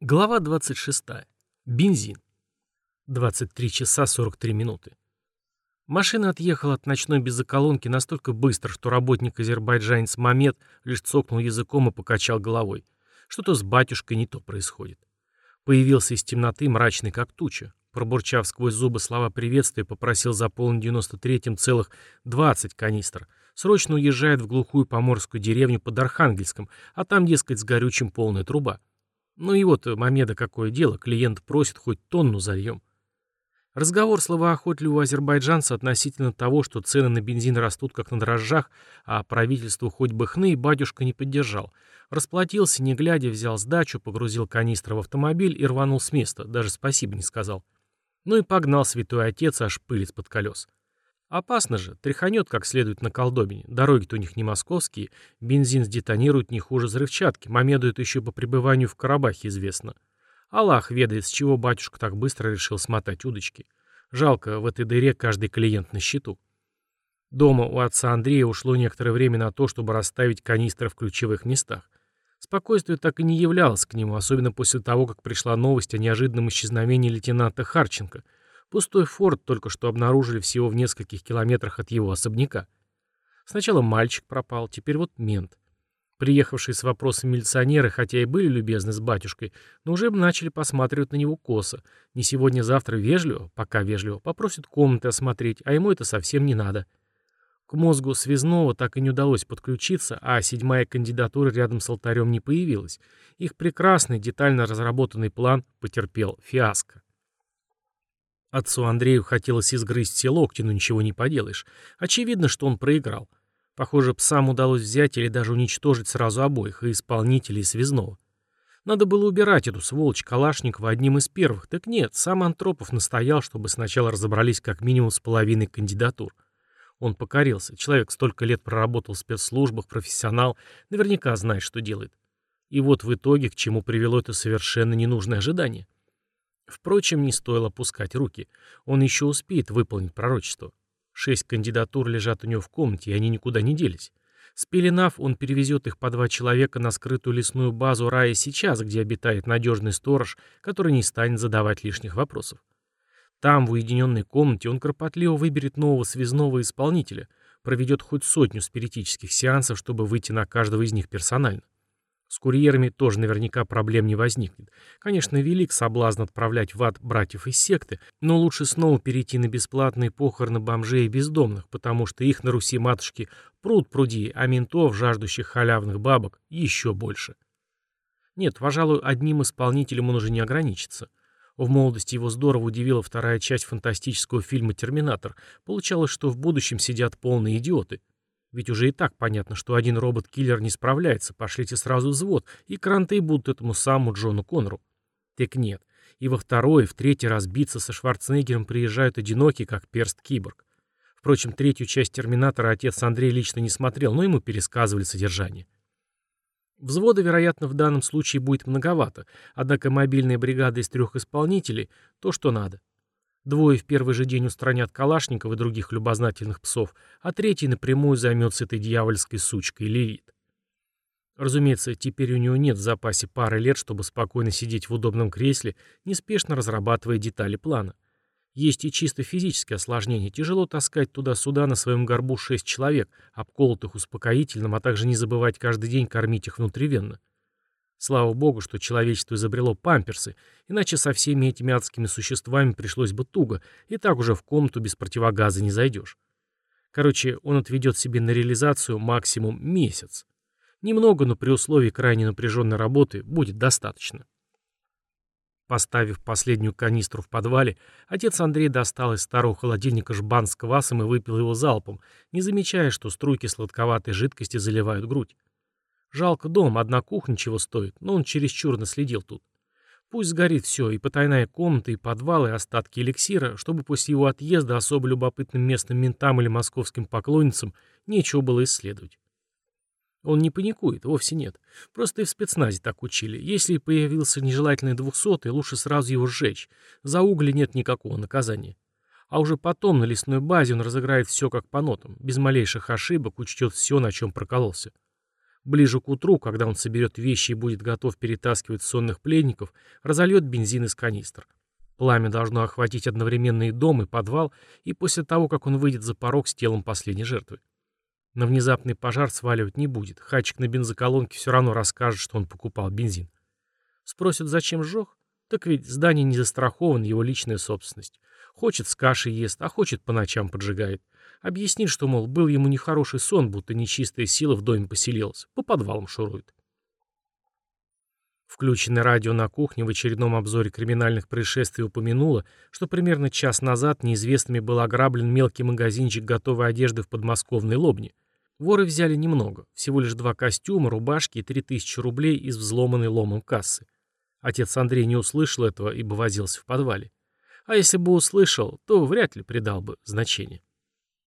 Глава 26. Бензин. 23 часа 43 минуты. Машина отъехала от ночной беззаколонки настолько быстро, что работник-азербайджанец Мамед лишь цокнул языком и покачал головой. Что-то с батюшкой не то происходит. Появился из темноты мрачный как туча. Пробурчав сквозь зубы слова приветствия, попросил заполнить 93-м целых 20 канистр. Срочно уезжает в глухую поморскую деревню под Архангельском, а там, дескать, с горючим полная труба. Ну и вот Мамеда какое дело, клиент просит хоть тонну зальем. Разговор словоохотливого азербайджанца относительно того, что цены на бензин растут как на дрожжах, а правительству хоть бы хны, батюшка не поддержал. Расплатился, не глядя, взял сдачу, погрузил канистры в автомобиль и рванул с места, даже спасибо не сказал. Ну и погнал святой отец аж пылец под колес. Опасно же, тряханет как следует на колдобине. Дороги-то у них не московские, бензин сдетонирует не хуже взрывчатки, Мамеду еще по пребыванию в Карабахе известно. Аллах ведает, с чего батюшка так быстро решил смотать удочки. Жалко, в этой дыре каждый клиент на счету. Дома у отца Андрея ушло некоторое время на то, чтобы расставить канистры в ключевых местах. Спокойствие так и не являлось к нему, особенно после того, как пришла новость о неожиданном исчезновении лейтенанта Харченко — Пустой форт только что обнаружили всего в нескольких километрах от его особняка. Сначала мальчик пропал, теперь вот мент. Приехавшие с вопросом милиционеры, хотя и были любезны с батюшкой, но уже начали посматривать на него косо. Не сегодня-завтра вежливо, пока вежливо, попросят комнаты осмотреть, а ему это совсем не надо. К мозгу связного так и не удалось подключиться, а седьмая кандидатура рядом с алтарем не появилась. Их прекрасный, детально разработанный план потерпел фиаско. Отцу Андрею хотелось изгрызть все локти, но ничего не поделаешь. Очевидно, что он проиграл. Похоже, псам удалось взять или даже уничтожить сразу обоих, и исполнителя, и связного. Надо было убирать эту сволочь Калашникова одним из первых. Так нет, сам Антропов настоял, чтобы сначала разобрались как минимум с половиной кандидатур. Он покорился. Человек столько лет проработал в спецслужбах, профессионал, наверняка знает, что делает. И вот в итоге к чему привело это совершенно ненужное ожидание. Впрочем, не стоило пускать руки. Он еще успеет выполнить пророчество. Шесть кандидатур лежат у него в комнате, и они никуда не делись. Спеленав, он перевезет их по два человека на скрытую лесную базу рая сейчас, где обитает надежный сторож, который не станет задавать лишних вопросов. Там, в уединенной комнате, он кропотливо выберет нового связного исполнителя, проведет хоть сотню спиритических сеансов, чтобы выйти на каждого из них персонально. С курьерами тоже наверняка проблем не возникнет. Конечно, велик соблазн отправлять в ад братьев из секты, но лучше снова перейти на бесплатные похороны бомжей и бездомных, потому что их на Руси матушки пруд пруди, а ментов, жаждущих халявных бабок, еще больше. Нет, пожалуй, одним исполнителем он уже не ограничится. В молодости его здорово удивила вторая часть фантастического фильма «Терминатор». Получалось, что в будущем сидят полные идиоты. Ведь уже и так понятно, что один робот-киллер не справляется, пошлите сразу взвод, и кранты будут этому самому Джону Коннору. Так нет. И во второй, и в третий раз биться со Шварценеггером приезжают одинокие, как перст киборг. Впрочем, третью часть «Терминатора» отец Андрей лично не смотрел, но ему пересказывали содержание. Взвода, вероятно, в данном случае будет многовато, однако мобильная бригада из трех исполнителей — то, что надо. Двое в первый же день устранят Калашникова и других любознательных псов, а третий напрямую займется этой дьявольской сучкой Лилит. Разумеется, теперь у него нет в запасе пары лет, чтобы спокойно сидеть в удобном кресле, неспешно разрабатывая детали плана. Есть и чисто физические осложнения. Тяжело таскать туда-сюда на своем горбу шесть человек, обколотых успокоительным, а также не забывать каждый день кормить их внутривенно. Слава богу, что человечество изобрело памперсы, иначе со всеми этими адскими существами пришлось бы туго, и так уже в комнату без противогаза не зайдешь. Короче, он отведет себе на реализацию максимум месяц. Немного, но при условии крайне напряженной работы будет достаточно. Поставив последнюю канистру в подвале, отец Андрей достал из старого холодильника жбан с квасом и выпил его залпом, не замечая, что струйки сладковатой жидкости заливают грудь. Жалко дом, одна кухня чего стоит, но он чересчур наследил тут. Пусть сгорит все, и потайная комната, и подвал, и остатки эликсира, чтобы после его отъезда особо любопытным местным ментам или московским поклонницам нечего было исследовать. Он не паникует, вовсе нет. Просто и в спецназе так учили. Если появился нежелательный двухсотый, лучше сразу его сжечь. За угли нет никакого наказания. А уже потом на лесной базе он разыграет все как по нотам, без малейших ошибок, учтет все, на чем прокололся. Ближе к утру, когда он соберет вещи и будет готов перетаскивать сонных пленников, разольет бензин из канистр. Пламя должно охватить одновременно и дом, и подвал, и после того, как он выйдет за порог с телом последней жертвы. На внезапный пожар сваливать не будет. Хачик на бензоколонке все равно расскажет, что он покупал бензин. Спросят, зачем сжег? Так ведь здание не застраховано, его личная собственность. Хочет с кашей ест, а хочет по ночам поджигает. Объяснит, что, мол, был ему нехороший сон, будто нечистая сила в доме поселилась. По подвалам шурует. Включенное радио на кухне в очередном обзоре криминальных происшествий упомянуло, что примерно час назад неизвестными был ограблен мелкий магазинчик готовой одежды в подмосковной Лобне. Воры взяли немного, всего лишь два костюма, рубашки и три тысячи рублей из взломанной ломом кассы. Отец Андрей не услышал этого, ибо возился в подвале. А если бы услышал, то вряд ли придал бы значение.